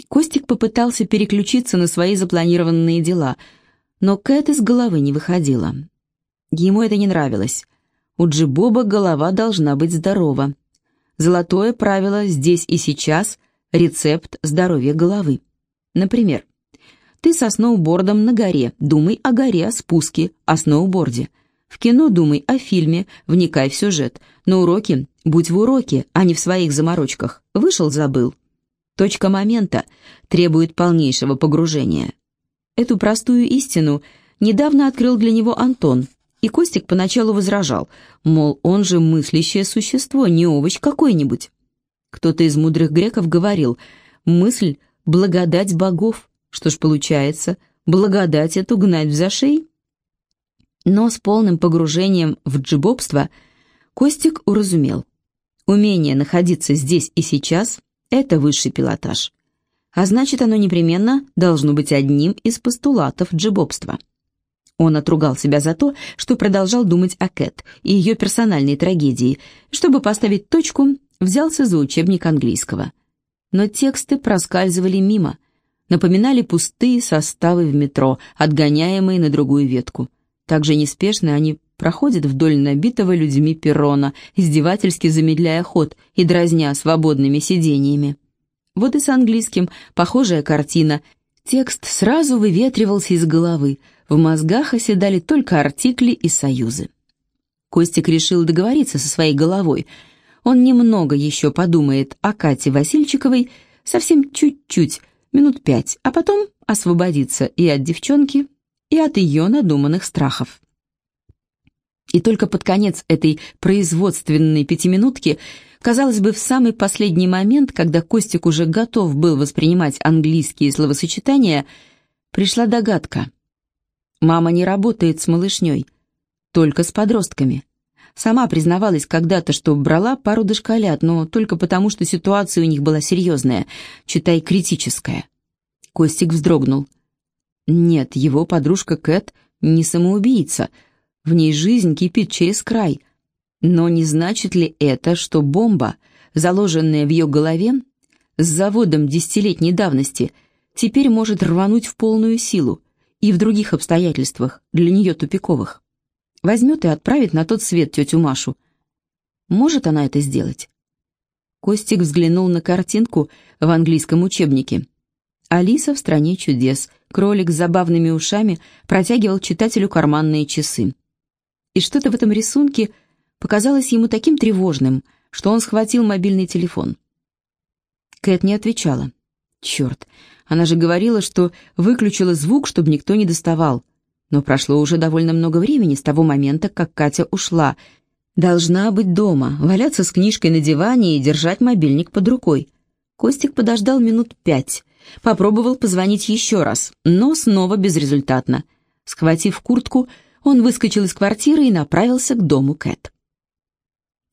Костик попытался переключиться на свои запланированные дела, но Кэт из головы не выходила. Ему это не нравилось. У Джибоба голова должна быть здорова. Золотое правило «здесь и сейчас» рецепт здоровья головы. Например, ты со сноубордом на горе, думай о горе, о спуске, о сноуборде. В кино думай о фильме, вникай в сюжет. На уроке будь в уроке, а не в своих заморочках. Вышел, забыл. Точка момента требует полнейшего погружения. Эту простую истину недавно открыл для него Антон, и Костик поначалу возражал, мол, он же мыслящее существо, не овощ какой-нибудь. Кто-то из мудрых греков говорил, мысль — благодать богов. Что ж получается, благодать эту гнать в зашей? Но с полным погружением в джибобство Костик уразумел. Умение находиться здесь и сейчас — это высший пилотаж. А значит, оно непременно должно быть одним из постулатов джибобства. Он отругал себя за то, что продолжал думать о Кэт и ее персональной трагедии, чтобы поставить точку взялся за учебник английского. Но тексты проскальзывали мимо, напоминали пустые составы в метро, отгоняемые на другую ветку. Так же неспешно они проходят вдоль набитого людьми перрона, издевательски замедляя ход и дразня свободными сидениями. Вот и с английским похожая картина. Текст сразу выветривался из головы, в мозгах оседали только артикли и союзы. Костик решил договориться со своей головой — он немного еще подумает о Кате Васильчиковой, совсем чуть-чуть, минут пять, а потом освободится и от девчонки, и от ее надуманных страхов. И только под конец этой производственной пятиминутки, казалось бы, в самый последний момент, когда Костик уже готов был воспринимать английские словосочетания, пришла догадка. Мама не работает с малышней, только с подростками. Сама признавалась когда-то, что брала пару дошколят, но только потому, что ситуация у них была серьезная, читай, критическая. Костик вздрогнул. Нет, его подружка Кэт не самоубийца. В ней жизнь кипит через край. Но не значит ли это, что бомба, заложенная в ее голове, с заводом десятилетней давности, теперь может рвануть в полную силу и в других обстоятельствах, для нее тупиковых? Возьмет и отправит на тот свет тетю Машу. Может она это сделать? Костик взглянул на картинку в английском учебнике. Алиса в стране чудес. Кролик с забавными ушами протягивал читателю карманные часы. И что-то в этом рисунке показалось ему таким тревожным, что он схватил мобильный телефон. Кэт не отвечала. Черт, она же говорила, что выключила звук, чтобы никто не доставал. Но прошло уже довольно много времени с того момента, как Катя ушла. Должна быть дома, валяться с книжкой на диване и держать мобильник под рукой. Костик подождал минут пять, попробовал позвонить еще раз, но снова безрезультатно. Схватив куртку, он выскочил из квартиры и направился к дому Кэт.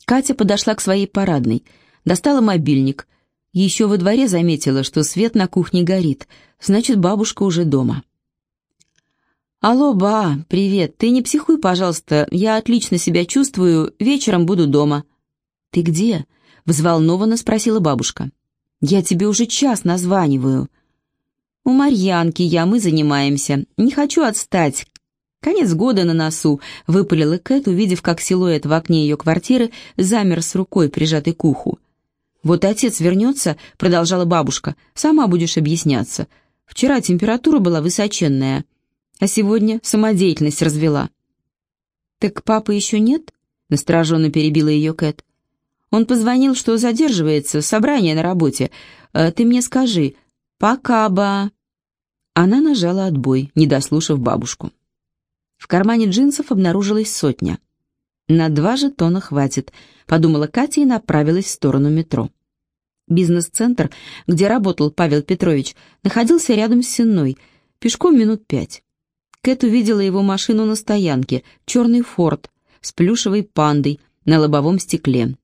Катя подошла к своей парадной, достала мобильник. Еще во дворе заметила, что свет на кухне горит, значит, бабушка уже дома. «Алло, ба, привет, ты не психуй, пожалуйста, я отлично себя чувствую, вечером буду дома». «Ты где?» — взволнованно спросила бабушка. «Я тебе уже час названиваю». «У Марьянки я, мы занимаемся. Не хочу отстать. Конец года на носу», — выпалила Кэт, увидев, как силуэт в окне ее квартиры замер с рукой, прижатой к уху. «Вот отец вернется», — продолжала бабушка, — «сама будешь объясняться. Вчера температура была высоченная» а сегодня самодеятельность развела». «Так папы еще нет?» — настороженно перебила ее Кэт. «Он позвонил, что задерживается, собрание на работе. Э, ты мне скажи, пока, ба...» Она нажала отбой, не дослушав бабушку. В кармане джинсов обнаружилась сотня. «На два жетона хватит», — подумала Катя и направилась в сторону метро. Бизнес-центр, где работал Павел Петрович, находился рядом с Сенной, пешком минут пять. Кэт увидела его машину на стоянке, черный форд с плюшевой пандой на лобовом стекле.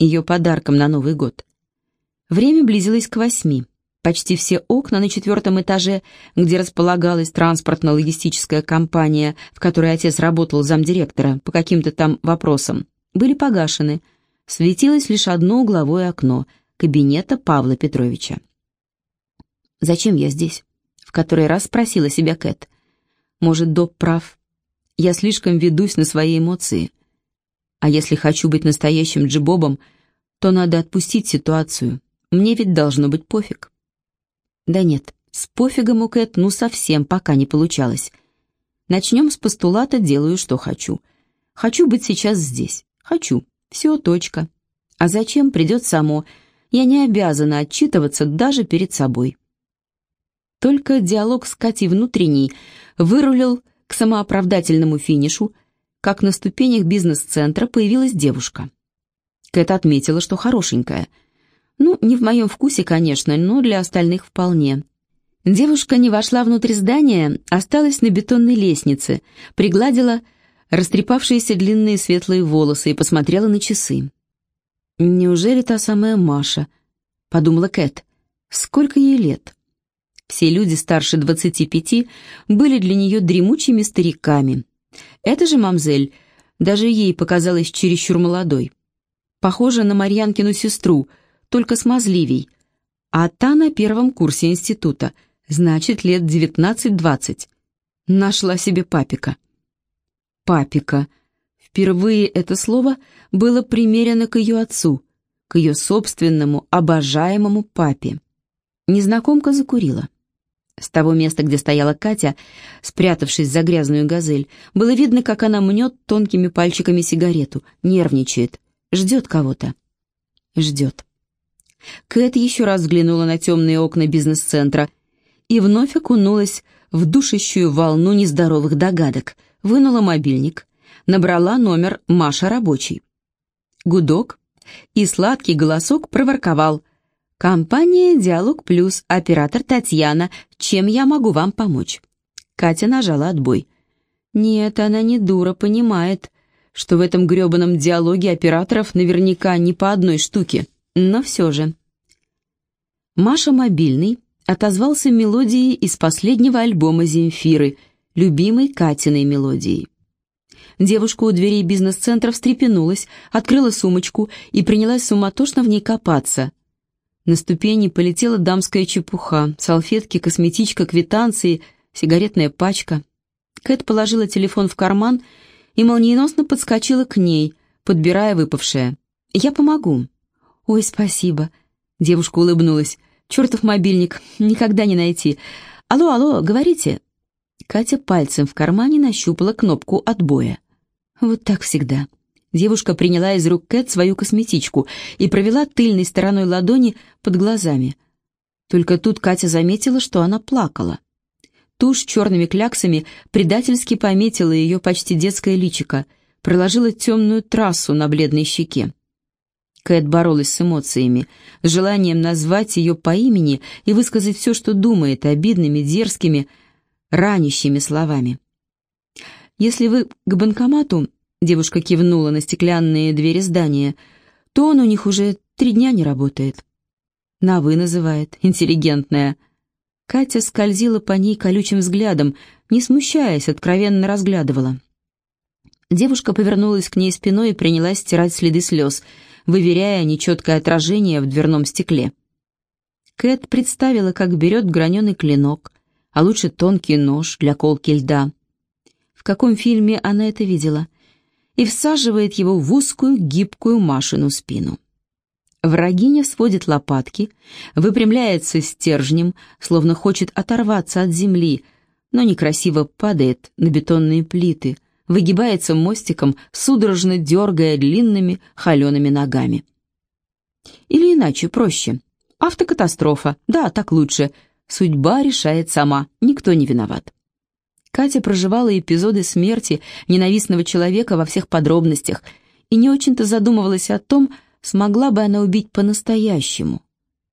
Ее подарком на Новый год. Время близилось к восьми. Почти все окна на четвертом этаже, где располагалась транспортно-логистическая компания, в которой отец работал замдиректора по каким-то там вопросам, были погашены. Светилось лишь одно угловое окно кабинета Павла Петровича. «Зачем я здесь?» — в который раз спросила себя Кэт. Может, Доб прав. Я слишком ведусь на свои эмоции. А если хочу быть настоящим джибобом, то надо отпустить ситуацию. Мне ведь должно быть пофиг. Да нет, с пофигом у Кэт ну совсем пока не получалось. Начнем с постулата «делаю, что хочу». Хочу быть сейчас здесь. Хочу. Все, точка. А зачем, придет само. Я не обязана отчитываться даже перед собой. Только диалог с Катей внутренний вырулил к самооправдательному финишу, как на ступенях бизнес-центра появилась девушка. Кэт отметила, что хорошенькая. Ну, не в моем вкусе, конечно, но для остальных вполне. Девушка не вошла внутрь здания, осталась на бетонной лестнице, пригладила растрепавшиеся длинные светлые волосы и посмотрела на часы. «Неужели та самая Маша?» — подумала Кэт. «Сколько ей лет?» Все люди старше 25 были для нее дремучими стариками. Эта же мамзель даже ей показалась чересчур молодой. Похожа на Марьянкину сестру, только смазливей. А та на первом курсе института, значит, лет 19-20. Нашла себе папика. Папика. Впервые это слово было примерено к ее отцу, к ее собственному, обожаемому папе. Незнакомка закурила. С того места, где стояла Катя, спрятавшись за грязную газель, было видно, как она мнет тонкими пальчиками сигарету, нервничает, ждет кого-то. Ждет. Кэт еще раз взглянула на темные окна бизнес-центра и вновь окунулась в душащую волну нездоровых догадок, вынула мобильник, набрала номер Маша рабочий. Гудок, и сладкий голосок проворковал. «Компания «Диалог Плюс», оператор Татьяна. Чем я могу вам помочь?» Катя нажала отбой. «Нет, она не дура, понимает, что в этом грёбаном диалоге операторов наверняка не по одной штуке, но все же». Маша Мобильный отозвался мелодией из последнего альбома «Земфиры», любимой Катиной мелодией. Девушка у дверей бизнес-центра встрепенулась, открыла сумочку и принялась суматошно в ней копаться. На ступени полетела дамская чепуха, салфетки, косметичка, квитанции, сигаретная пачка. Кэт положила телефон в карман и молниеносно подскочила к ней, подбирая выпавшее. «Я помогу». «Ой, спасибо». Девушка улыбнулась. «Чертов мобильник, никогда не найти. Алло, алло, говорите?» Катя пальцем в кармане нащупала кнопку отбоя. Вот так всегда. Девушка приняла из рук Кэт свою косметичку и провела тыльной стороной ладони под глазами. Только тут Катя заметила, что она плакала. Тушь черными кляксами предательски пометила ее почти детское личико, проложила темную трассу на бледной щеке. Кэт боролась с эмоциями, с желанием назвать ее по имени и высказать все, что думает, обидными, дерзкими, ранящими словами. Если вы к банкомату, девушка кивнула на стеклянные двери здания, то он у них уже три дня не работает. На «вы» называет, интеллигентная. Катя скользила по ней колючим взглядом, не смущаясь, откровенно разглядывала. Девушка повернулась к ней спиной и принялась стирать следы слез, выверяя нечеткое отражение в дверном стекле. Кэт представила, как берет граненый клинок, а лучше тонкий нож для колки льда, в каком фильме она это видела, и всаживает его в узкую, гибкую Машину спину. Врагиня сводит лопатки, выпрямляется стержнем, словно хочет оторваться от земли, но некрасиво падает на бетонные плиты, выгибается мостиком, судорожно дергая длинными холеными ногами. Или иначе, проще. Автокатастрофа, да, так лучше. Судьба решает сама, никто не виноват. Катя проживала эпизоды смерти ненавистного человека во всех подробностях и не очень-то задумывалась о том, смогла бы она убить по-настоящему.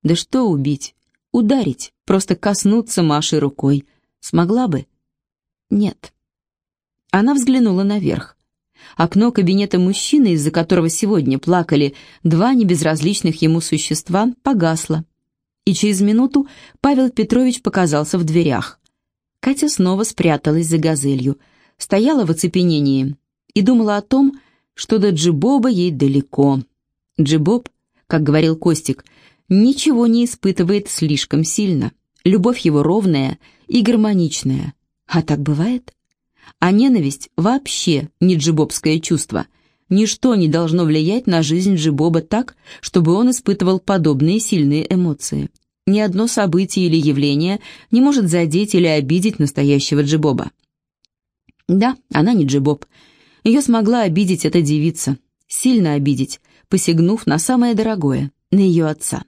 Да что убить? Ударить, просто коснуться Маши рукой. Смогла бы? Нет. Она взглянула наверх. Окно кабинета мужчины, из-за которого сегодня плакали два небезразличных ему существа, погасло. И через минуту Павел Петрович показался в дверях. Катя снова спряталась за газелью, стояла в оцепенении и думала о том, что до Джибоба ей далеко. Джибоб, как говорил Костик, ничего не испытывает слишком сильно. Любовь его ровная и гармоничная. А так бывает? А ненависть вообще не джибобское чувство. Ничто не должно влиять на жизнь Джибоба так, чтобы он испытывал подобные сильные эмоции. Ни одно событие или явление не может задеть или обидеть настоящего Джибоба. Да, она не Джибоб. Ее смогла обидеть эта девица. Сильно обидеть, посягнув на самое дорогое, на ее отца.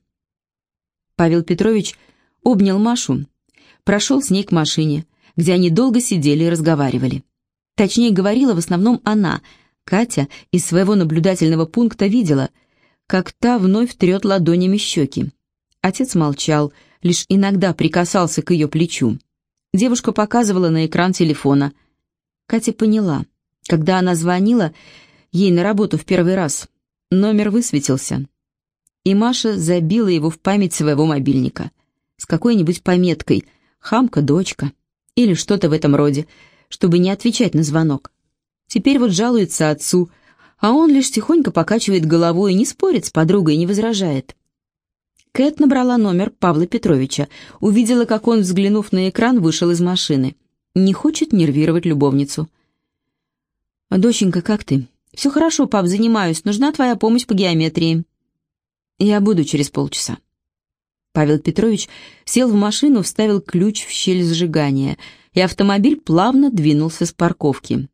Павел Петрович обнял Машу, прошел с ней к машине, где они долго сидели и разговаривали. Точнее, говорила в основном она. Катя из своего наблюдательного пункта видела, как та вновь трет ладонями щеки. Отец молчал, лишь иногда прикасался к ее плечу. Девушка показывала на экран телефона. Катя поняла. Когда она звонила ей на работу в первый раз, номер высветился. И Маша забила его в память своего мобильника. С какой-нибудь пометкой «Хамка, дочка» или что-то в этом роде, чтобы не отвечать на звонок. Теперь вот жалуется отцу, а он лишь тихонько покачивает головой и не спорит с подругой не возражает. Кэт набрала номер Павла Петровича, увидела, как он, взглянув на экран, вышел из машины. Не хочет нервировать любовницу. «Доченька, как ты?» «Все хорошо, пап, занимаюсь. Нужна твоя помощь по геометрии». «Я буду через полчаса». Павел Петрович сел в машину, вставил ключ в щель зажигания, и автомобиль плавно двинулся с парковки.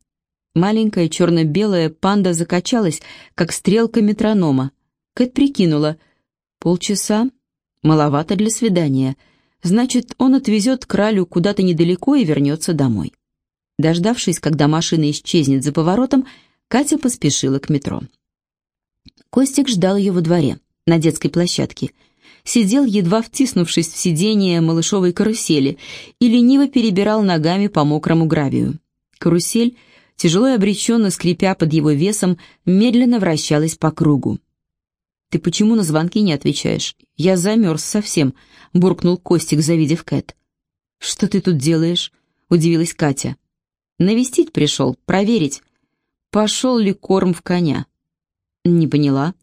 Маленькая черно-белая панда закачалась, как стрелка метронома. Кэт прикинула — Полчаса? Маловато для свидания. Значит, он отвезет кралю куда-то недалеко и вернется домой. Дождавшись, когда машина исчезнет за поворотом, Катя поспешила к метро. Костик ждал ее во дворе, на детской площадке. Сидел, едва втиснувшись в сиденье малышовой карусели, и лениво перебирал ногами по мокрому гравию. Карусель, тяжело и обреченно скрипя под его весом, медленно вращалась по кругу. «Ты почему на звонки не отвечаешь? Я замерз совсем», — буркнул Костик, завидев Кэт. «Что ты тут делаешь?» — удивилась Катя. «Навестить пришел, проверить, пошел ли корм в коня». «Не поняла».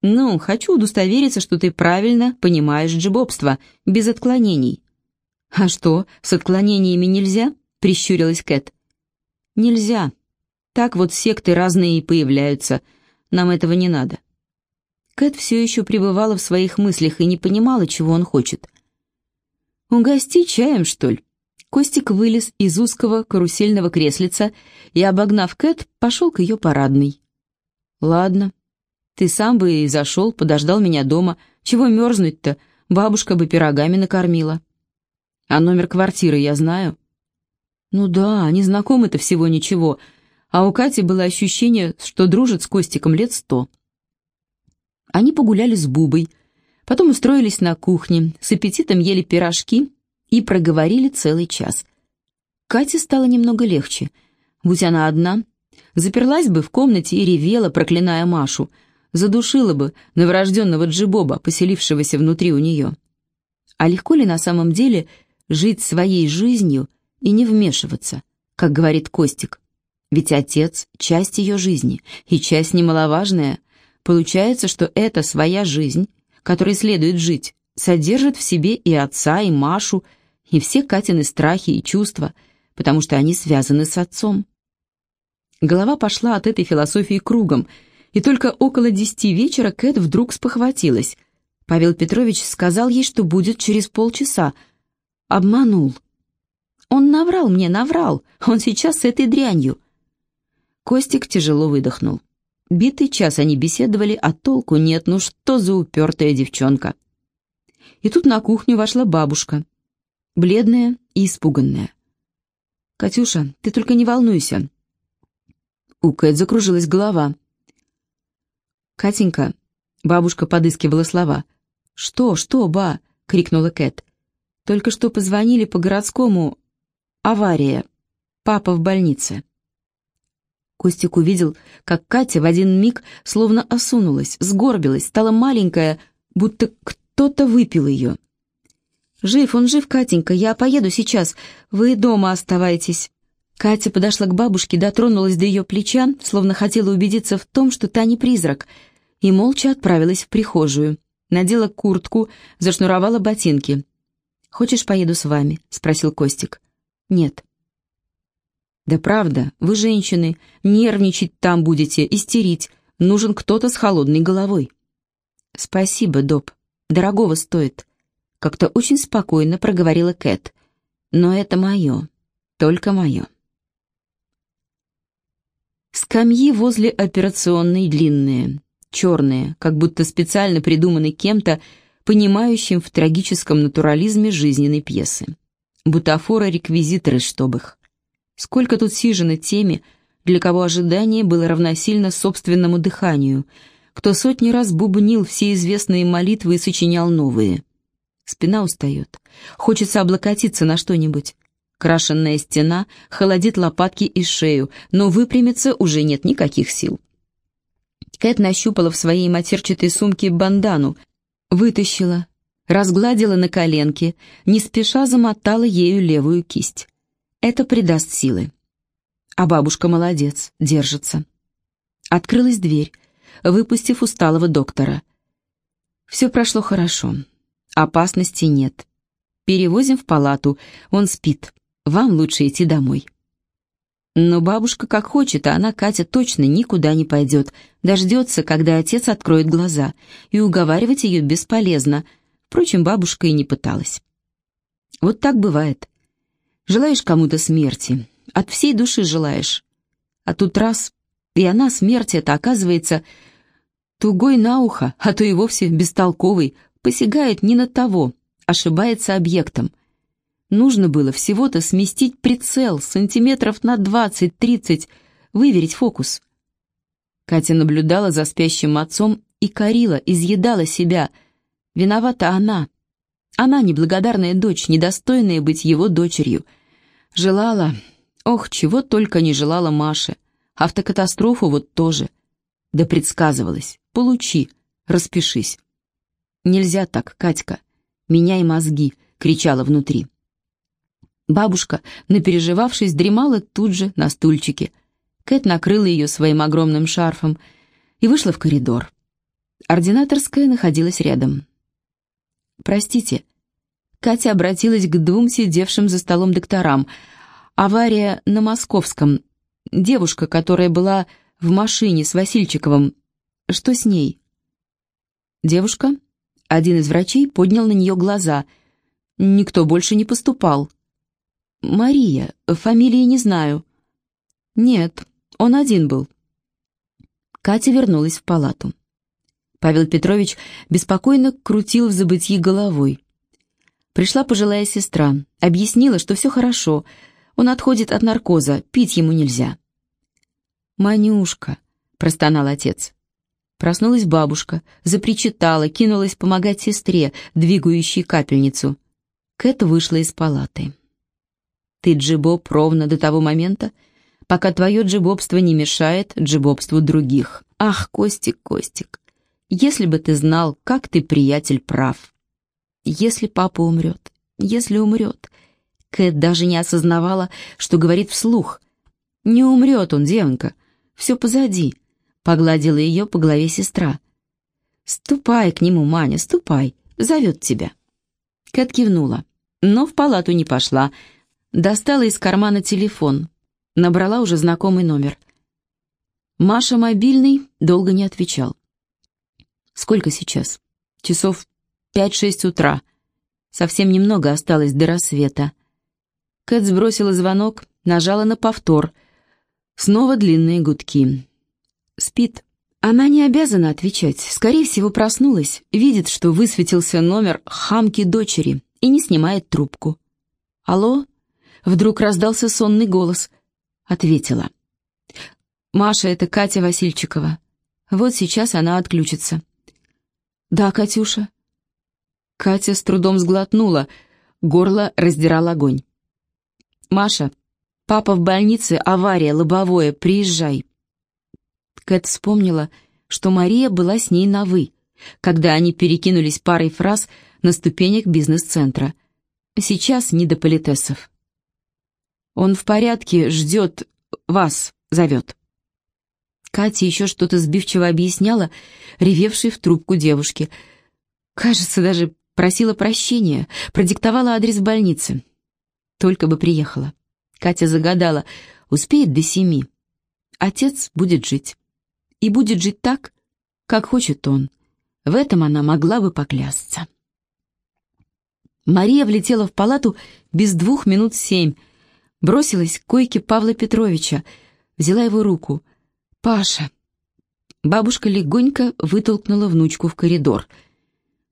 «Ну, хочу удостовериться, что ты правильно понимаешь джибобство, без отклонений». «А что, с отклонениями нельзя?» — прищурилась Кэт. «Нельзя. Так вот секты разные и появляются. Нам этого не надо». Кэт все еще пребывала в своих мыслях и не понимала, чего он хочет. «Угости чаем, что ли?» Костик вылез из узкого карусельного креслица и, обогнав Кэт, пошел к ее парадной. «Ладно. Ты сам бы и зашел, подождал меня дома. Чего мерзнуть-то? Бабушка бы пирогами накормила». «А номер квартиры я знаю». «Ну да, они знакомы-то всего ничего, а у Кати было ощущение, что дружит с Костиком лет сто». Они погуляли с Бубой, потом устроились на кухне, с аппетитом ели пирожки и проговорили целый час. Кате стало немного легче. Будь она одна, заперлась бы в комнате и ревела, проклиная Машу, задушила бы новорожденного Джибоба, поселившегося внутри у нее. А легко ли на самом деле жить своей жизнью и не вмешиваться, как говорит Костик? Ведь отец — часть ее жизни, и часть немаловажная, Получается, что эта своя жизнь, которой следует жить, содержит в себе и отца, и Машу, и все Катины страхи и чувства, потому что они связаны с отцом. Голова пошла от этой философии кругом, и только около десяти вечера Кэт вдруг спохватилась. Павел Петрович сказал ей, что будет через полчаса. Обманул. Он наврал мне, наврал. Он сейчас с этой дрянью. Костик тяжело выдохнул. Битый час они беседовали, а толку нет, ну что за упертая девчонка. И тут на кухню вошла бабушка, бледная и испуганная. «Катюша, ты только не волнуйся». У Кэт закружилась голова. «Катенька», — бабушка подыскивала слова. «Что, что, ба?» — крикнула Кэт. «Только что позвонили по городскому. Авария. Папа в больнице». Костик увидел, как Катя в один миг словно осунулась, сгорбилась, стала маленькая, будто кто-то выпил ее. «Жив, он жив, Катенька, я поеду сейчас, вы дома оставайтесь». Катя подошла к бабушке, дотронулась до ее плеча, словно хотела убедиться в том, что та не призрак, и молча отправилась в прихожую. Надела куртку, зашнуровала ботинки. «Хочешь, поеду с вами?» — спросил Костик. «Нет». «Да правда, вы, женщины, нервничать там будете, истерить. Нужен кто-то с холодной головой». «Спасибо, Доб. Дорогого стоит», — как-то очень спокойно проговорила Кэт. «Но это мое. Только мое». Скамьи возле операционной длинные, черные, как будто специально придуманы кем-то, понимающим в трагическом натурализме жизненной пьесы. Бутафоры-реквизиторы, чтоб их. Сколько тут сижено теми, для кого ожидание было равносильно собственному дыханию, кто сотни раз бубнил все известные молитвы и сочинял новые. Спина устает. Хочется облокотиться на что-нибудь. Крашенная стена холодит лопатки и шею, но выпрямиться уже нет никаких сил. Кэт нащупала в своей матерчатой сумке бандану, вытащила, разгладила на коленке, не спеша замотала ею левую кисть. Это придаст силы. А бабушка молодец, держится. Открылась дверь, выпустив усталого доктора. Все прошло хорошо. Опасности нет. Перевозим в палату, он спит. Вам лучше идти домой. Но бабушка как хочет, а она, Катя, точно никуда не пойдет. Дождется, когда отец откроет глаза. И уговаривать ее бесполезно. Впрочем, бабушка и не пыталась. Вот так бывает. Желаешь кому-то смерти, от всей души желаешь. А тут раз, и она, смерть это, оказывается, тугой на ухо, а то и вовсе бестолковый, посягает не на того, ошибается объектом. Нужно было всего-то сместить прицел сантиметров на двадцать-тридцать, выверить фокус. Катя наблюдала за спящим отцом и корила, изъедала себя. Виновата она. Она неблагодарная дочь, недостойная быть его дочерью. Желала, ох, чего только не желала Маше. Автокатастрофу вот тоже. Да предсказывалось, получи. распишись». «Нельзя так, Катька. Меняй мозги», — кричала внутри. Бабушка, напереживавшись, дремала тут же на стульчике. Кэт накрыла ее своим огромным шарфом и вышла в коридор. Ординаторская находилась рядом. «Простите», Катя обратилась к двум сидевшим за столом докторам. «Авария на Московском. Девушка, которая была в машине с Васильчиковым. Что с ней?» Девушка? Один из врачей поднял на нее глаза. Никто больше не поступал. «Мария. Фамилии не знаю». «Нет, он один был». Катя вернулась в палату. Павел Петрович беспокойно крутил в забытьи головой. Пришла пожилая сестра, объяснила, что все хорошо, он отходит от наркоза, пить ему нельзя. «Манюшка», — простонал отец. Проснулась бабушка, запричитала, кинулась помогать сестре, двигающей капельницу. Кэт вышла из палаты. «Ты джибоб ровно до того момента, пока твое джибобство не мешает джибобству других. Ах, Костик, Костик, если бы ты знал, как ты, приятель, прав. Если папа умрет, если умрет...» Кэт даже не осознавала, что говорит вслух. «Не умрет он, девонька, все позади». Погладила ее по голове сестра. «Ступай к нему, Маня, ступай, зовет тебя». Кэт кивнула, но в палату не пошла. Достала из кармана телефон. Набрала уже знакомый номер. Маша мобильный долго не отвечал. «Сколько сейчас?» «Часов пять-шесть утра. Совсем немного осталось до рассвета». Кэт сбросила звонок, нажала на повтор. Снова длинные гудки. Спит. Она не обязана отвечать. Скорее всего, проснулась, видит, что высветился номер хамки дочери и не снимает трубку. «Алло?» Вдруг раздался сонный голос. Ответила. «Маша, это Катя Васильчикова. Вот сейчас она отключится». «Да, Катюша». Катя с трудом сглотнула, горло раздирал огонь. «Маша, папа в больнице, авария, лобовое, приезжай». Кэт вспомнила, что Мария была с ней на «вы», когда они перекинулись парой фраз на ступенях бизнес-центра. Сейчас не до политесов. «Он в порядке, ждет, вас зовет». Катя еще что-то сбивчиво объясняла, ревевшей в трубку девушке. Кажется, даже просила прощения, продиктовала адрес больницы. Только бы приехала. Катя загадала, успеет до семи. Отец будет жить и будет жить так, как хочет он. В этом она могла бы поклясться. Мария влетела в палату без двух минут семь, бросилась к койке Павла Петровича, взяла его руку. «Паша!» Бабушка легонько вытолкнула внучку в коридор.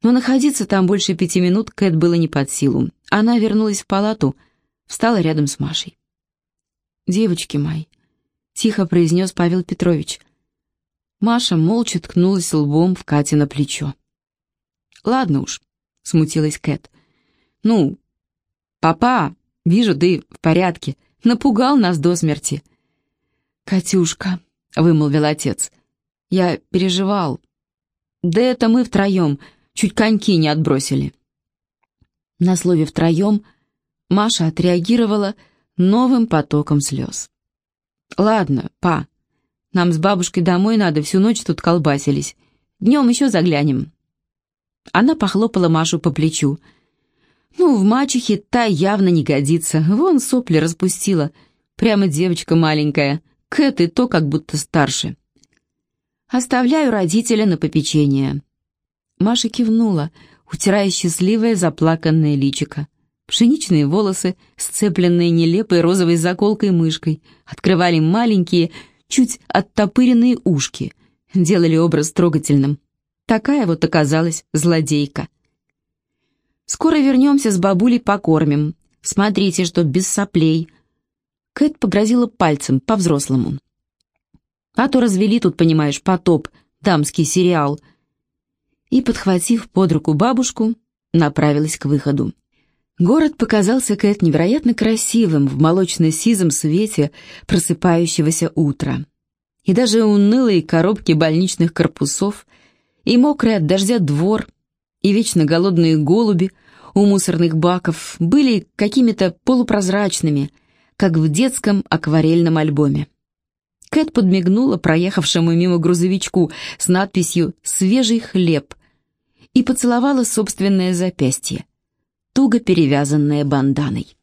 Но находиться там больше пяти минут Кэт было не под силу. Она вернулась в палату, встала рядом с Машей. «Девочки мои», — тихо произнес Павел Петрович, — Маша молча ткнулась лбом в Кате на плечо. «Ладно уж», — смутилась Кэт. «Ну, папа, вижу, ты в порядке. Напугал нас до смерти». «Катюшка», — вымолвил отец, — «я переживал. Да это мы втроем, чуть коньки не отбросили». На слове «втроем» Маша отреагировала новым потоком слез. «Ладно, па, нам с бабушкой домой надо, всю ночь тут колбасились. Днем еще заглянем». Она похлопала Машу по плечу. «Ну, в мачехе та явно не годится. Вон сопли распустила. Прямо девочка маленькая. Кэт и то как будто старше». «Оставляю родителя на попечение». Маша кивнула, утирая счастливое заплаканное личико. Пшеничные волосы, сцепленные нелепой розовой заколкой-мышкой, открывали маленькие, чуть оттопыренные ушки, делали образ трогательным. Такая вот оказалась злодейка. «Скоро вернемся с бабулей покормим. Смотрите, что без соплей». Кэт погрозила пальцем по-взрослому. «А то развели тут, понимаешь, потоп, дамский сериал». И, подхватив под руку бабушку, направилась к выходу. Город показался Кэт невероятно красивым в молочно-сизом свете просыпающегося утра. И даже унылые коробки больничных корпусов и мокрый от дождя двор, и вечно голодные голуби у мусорных баков были какими-то полупрозрачными, как в детском акварельном альбоме. Кэт подмигнула проехавшему мимо грузовичку с надписью «Свежий хлеб» и поцеловала собственное запястье, туго перевязанное банданой.